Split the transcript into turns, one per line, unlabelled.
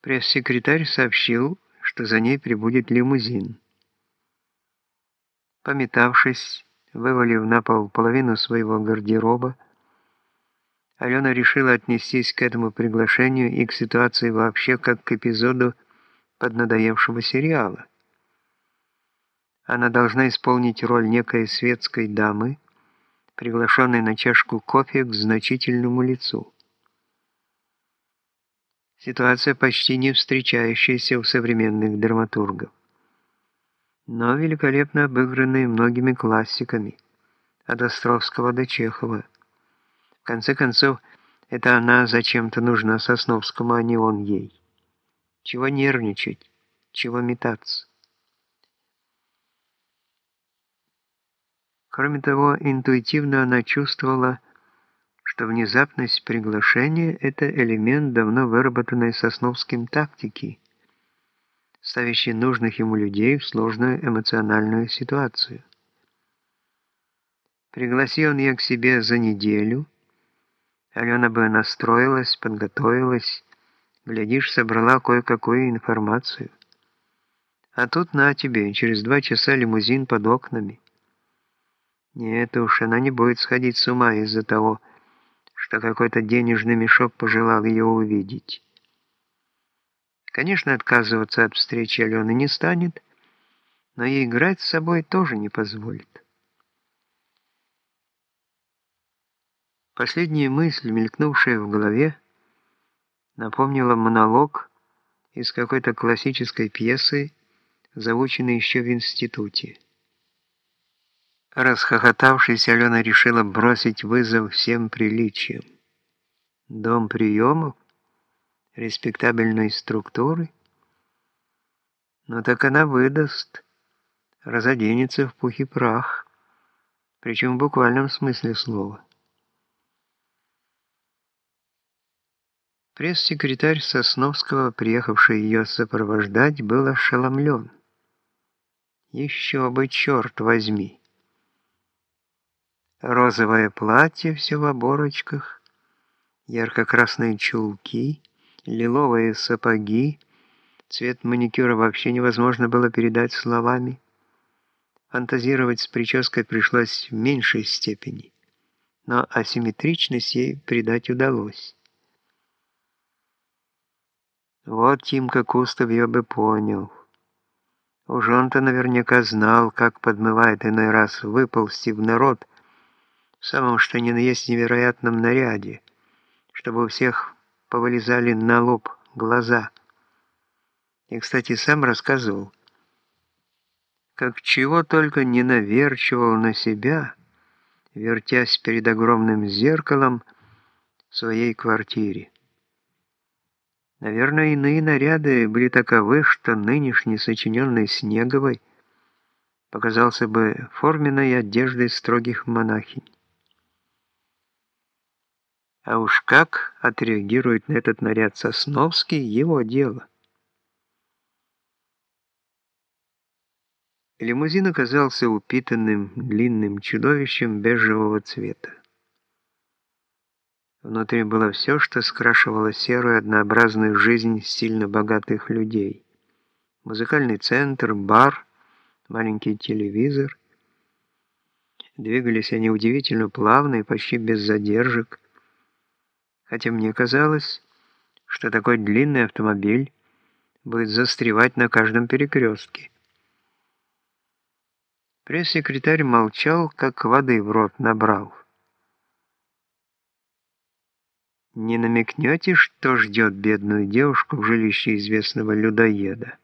Пресс-секретарь сообщил, что за ней прибудет лимузин. Пометавшись, вывалив на пол половину своего гардероба, Алена решила отнестись к этому приглашению и к ситуации вообще как к эпизоду поднадоевшего сериала. Она должна исполнить роль некой светской дамы, приглашенной на чашку кофе к значительному лицу. Ситуация, почти не встречающаяся у современных драматургов, но великолепно обыгранная многими классиками, от Островского до Чехова. В конце концов, это она зачем-то нужна Сосновскому, а не он ей. Чего нервничать, чего метаться. Кроме того, интуитивно она чувствовала, что внезапность приглашения – это элемент давно выработанной Сосновским тактики, ставящий нужных ему людей в сложную эмоциональную ситуацию. Пригласи он ее к себе за неделю, Алена бы настроилась, подготовилась, глядишь, собрала кое-какую информацию. А тут на тебе, через два часа лимузин под окнами. Нет уж, она не будет сходить с ума из-за того, что какой-то денежный мешок пожелал ее увидеть. Конечно, отказываться от встречи Алены не станет, но и играть с собой тоже не позволит. Последняя мысль, мелькнувшая в голове, напомнила монолог из какой-то классической пьесы, заученной еще в институте. Расхохотавшись, Алена решила бросить вызов всем приличиям. Дом приемов? Респектабельной структуры? Но так она выдаст, разоденется в пух и прах, причем в буквальном смысле слова. Пресс-секретарь Сосновского, приехавший ее сопровождать, был ошеломлен. Еще бы, черт возьми! Розовое платье все в оборочках, ярко-красные чулки, лиловые сапоги. Цвет маникюра вообще невозможно было передать словами. Фантазировать с прической пришлось в меньшей степени, но асимметричность ей придать удалось. Вот Тимка Кустов ее бы понял. Уж он-то наверняка знал, как подмывает иной раз выползти в народ, самом что ни на есть невероятном наряде, чтобы у всех повылезали на лоб глаза. И, кстати, сам рассказывал, как чего только не наверчивал на себя, вертясь перед огромным зеркалом в своей квартире. Наверное, иные наряды были таковы, что нынешний сочиненный Снеговой показался бы форменной одеждой строгих монахинь. А уж как отреагирует на этот наряд Сосновский – его дело. Лимузин оказался упитанным, длинным чудовищем бежевого цвета. Внутри было все, что скрашивало серую однообразную жизнь сильно богатых людей. Музыкальный центр, бар, маленький телевизор. Двигались они удивительно плавно и почти без задержек хотя мне казалось, что такой длинный автомобиль будет застревать на каждом перекрестке. Пресс-секретарь молчал, как воды в рот набрал. Не намекнете, что ждет бедную девушку в жилище известного людоеда?